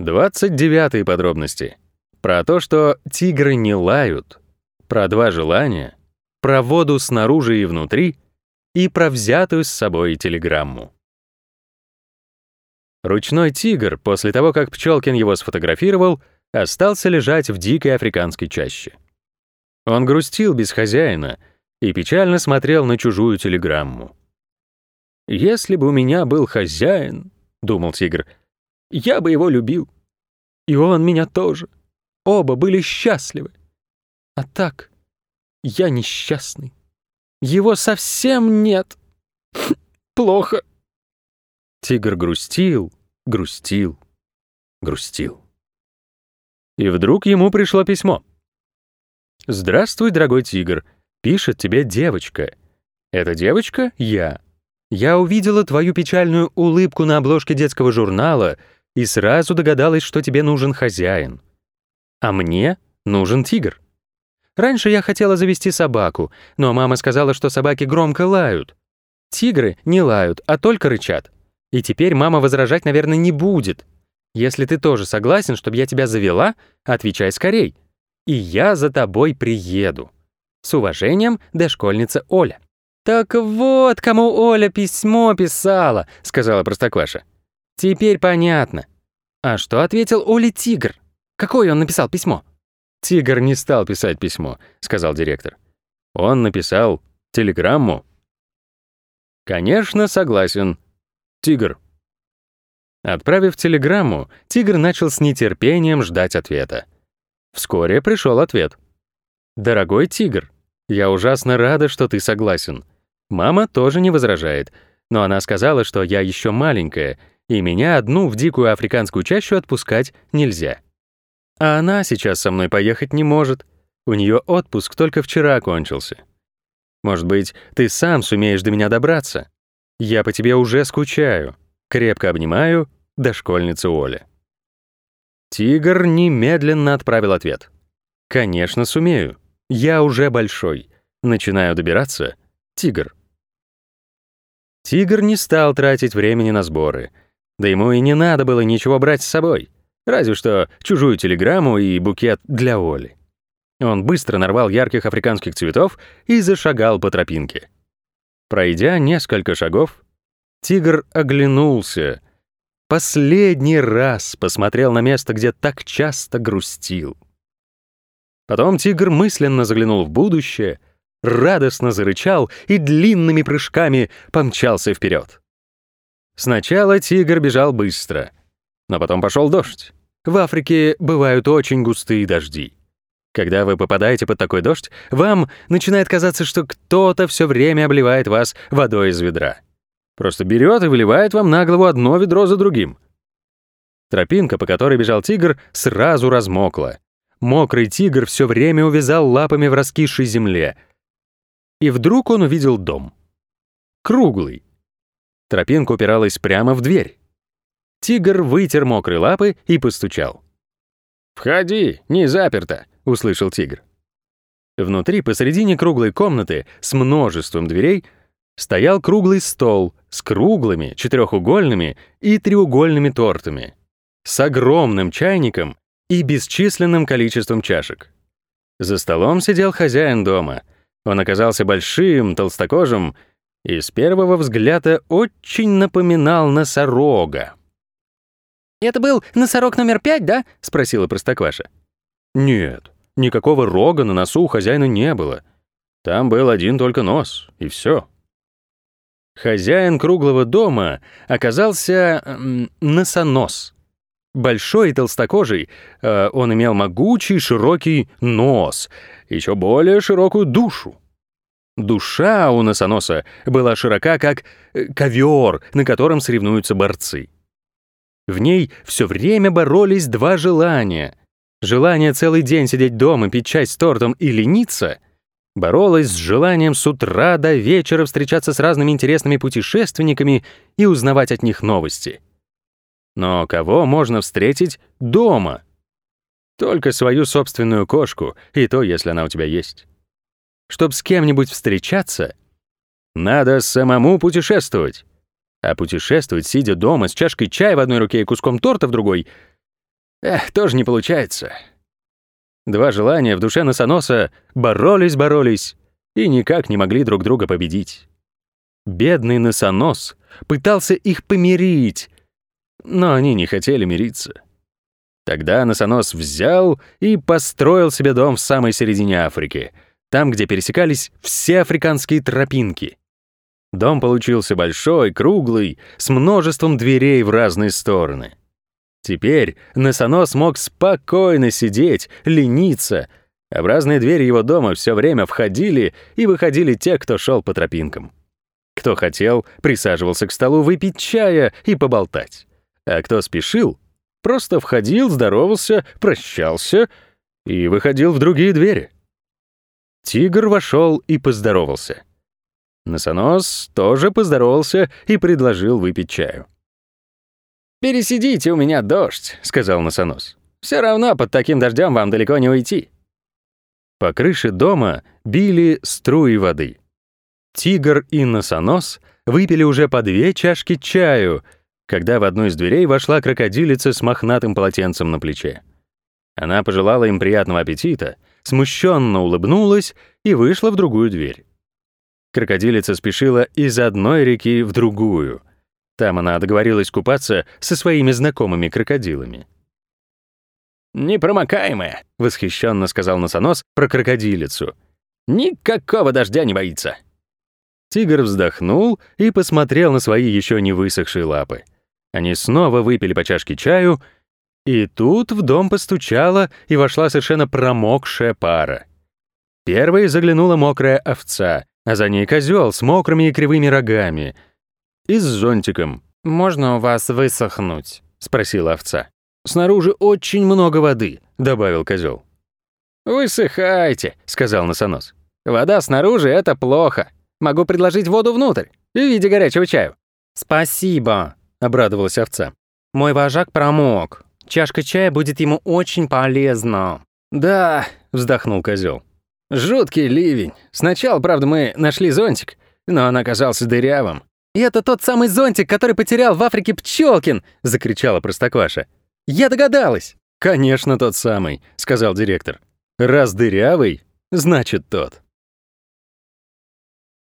29 подробности. Про то, что тигры не лают. Про два желания. Про воду снаружи и внутри. И про взятую с собой телеграмму. Ручной тигр, после того, как Пчелкин его сфотографировал, остался лежать в дикой африканской чаще. Он грустил без хозяина и печально смотрел на чужую телеграмму. «Если бы у меня был хозяин», — думал тигр, — «я бы его любил. И он меня тоже. Оба были счастливы. А так, я несчастный. Его совсем нет. Плохо». Тигр грустил, грустил, грустил. И вдруг ему пришло письмо. «Здравствуй, дорогой тигр. Пишет тебе девочка. Эта девочка — я. Я увидела твою печальную улыбку на обложке детского журнала и сразу догадалась, что тебе нужен хозяин. А мне нужен тигр. Раньше я хотела завести собаку, но мама сказала, что собаки громко лают. Тигры не лают, а только рычат. И теперь мама возражать, наверное, не будет. Если ты тоже согласен, чтобы я тебя завела, отвечай скорей. И я за тобой приеду. С уважением, дошкольница Оля. «Так вот, кому Оля письмо писала», — сказала Простокваша. «Теперь понятно». А что ответил Оле Тигр? Какое он написал письмо? «Тигр не стал писать письмо», — сказал директор. «Он написал телеграмму». «Конечно, согласен. Тигр, Отправив телеграмму, тигр начал с нетерпением ждать ответа. Вскоре пришел ответ. «Дорогой тигр, я ужасно рада, что ты согласен. Мама тоже не возражает, но она сказала, что я еще маленькая, и меня одну в дикую африканскую чащу отпускать нельзя. А она сейчас со мной поехать не может. У нее отпуск только вчера кончился. Может быть, ты сам сумеешь до меня добраться? Я по тебе уже скучаю. Крепко обнимаю, дошкольница Оля. Тигр немедленно отправил ответ. «Конечно, сумею. Я уже большой. Начинаю добираться. Тигр». Тигр не стал тратить времени на сборы. Да ему и не надо было ничего брать с собой. Разве что чужую телеграмму и букет для Оли. Он быстро нарвал ярких африканских цветов и зашагал по тропинке. Пройдя несколько шагов, Тигр оглянулся. Последний раз посмотрел на место, где так часто грустил. Потом тигр мысленно заглянул в будущее, радостно зарычал и длинными прыжками помчался вперед. Сначала тигр бежал быстро, но потом пошел дождь. В Африке бывают очень густые дожди. Когда вы попадаете под такой дождь, вам начинает казаться, что кто-то все время обливает вас водой из ведра. Просто берет и выливает вам на голову одно ведро за другим. Тропинка, по которой бежал тигр, сразу размокла. Мокрый тигр все время увязал лапами в раскисшей земле. И вдруг он увидел дом. Круглый. Тропинка упиралась прямо в дверь. Тигр вытер мокрые лапы и постучал. «Входи, не заперто», — услышал тигр. Внутри, посредине круглой комнаты, с множеством дверей, стоял круглый стол с круглыми, четырехугольными и треугольными тортами, с огромным чайником и бесчисленным количеством чашек. За столом сидел хозяин дома. Он оказался большим, толстокожим и с первого взгляда очень напоминал носорога. «Это был носорог номер пять, да?» — спросила Простокваша. «Нет, никакого рога на носу у хозяина не было. Там был один только нос, и все. Хозяин круглого дома оказался носонос. Большой и толстокожий, э, он имел могучий широкий нос, еще более широкую душу. Душа у носоноса была широка, как э, ковер, на котором соревнуются борцы. В ней все время боролись два желания. Желание целый день сидеть дома, пить чай с тортом и лениться — боролась с желанием с утра до вечера встречаться с разными интересными путешественниками и узнавать от них новости. Но кого можно встретить дома? Только свою собственную кошку, и то, если она у тебя есть. Чтоб с кем-нибудь встречаться, надо самому путешествовать. А путешествовать, сидя дома с чашкой чая в одной руке и куском торта в другой, Эх, тоже не получается. Два желания в душе носоноса боролись-боролись и никак не могли друг друга победить. Бедный носонос пытался их помирить, но они не хотели мириться. Тогда носонос взял и построил себе дом в самой середине Африки, там, где пересекались все африканские тропинки. Дом получился большой, круглый, с множеством дверей в разные стороны. Теперь носонос мог спокойно сидеть, лениться, а в разные двери его дома все время входили и выходили те, кто шел по тропинкам. Кто хотел, присаживался к столу выпить чая и поболтать. А кто спешил, просто входил, здоровался, прощался и выходил в другие двери. Тигр вошел и поздоровался. Носонос тоже поздоровался и предложил выпить чаю. «Пересидите, у меня дождь», — сказал Носонос. «Все равно под таким дождем вам далеко не уйти». По крыше дома били струи воды. Тигр и Носонос выпили уже по две чашки чаю, когда в одну из дверей вошла крокодилица с мохнатым полотенцем на плече. Она пожелала им приятного аппетита, смущенно улыбнулась и вышла в другую дверь. Крокодилица спешила из одной реки в другую. Там она договорилась купаться со своими знакомыми крокодилами. «Непромокаемая», — восхищенно сказал носонос про крокодилицу. «Никакого дождя не боится». Тигр вздохнул и посмотрел на свои еще не высохшие лапы. Они снова выпили по чашке чаю, и тут в дом постучала и вошла совершенно промокшая пара. Первой заглянула мокрая овца, а за ней козел с мокрыми и кривыми рогами. И с зонтиком. «Можно у вас высохнуть?» — спросила овца. «Снаружи очень много воды», — добавил козел. «Высыхайте», — сказал носонос. «Вода снаружи — это плохо. Могу предложить воду внутрь, в виде горячего чаю». «Спасибо», — обрадовалась овца. «Мой вожак промок. Чашка чая будет ему очень полезна». «Да», — вздохнул козел. «Жуткий ливень. Сначала, правда, мы нашли зонтик, но он оказался дырявым». «И это тот самый зонтик, который потерял в Африке Пчелкин!» — закричала Простокваша. «Я догадалась!» «Конечно, тот самый», — сказал директор. «Раз дырявый, значит тот».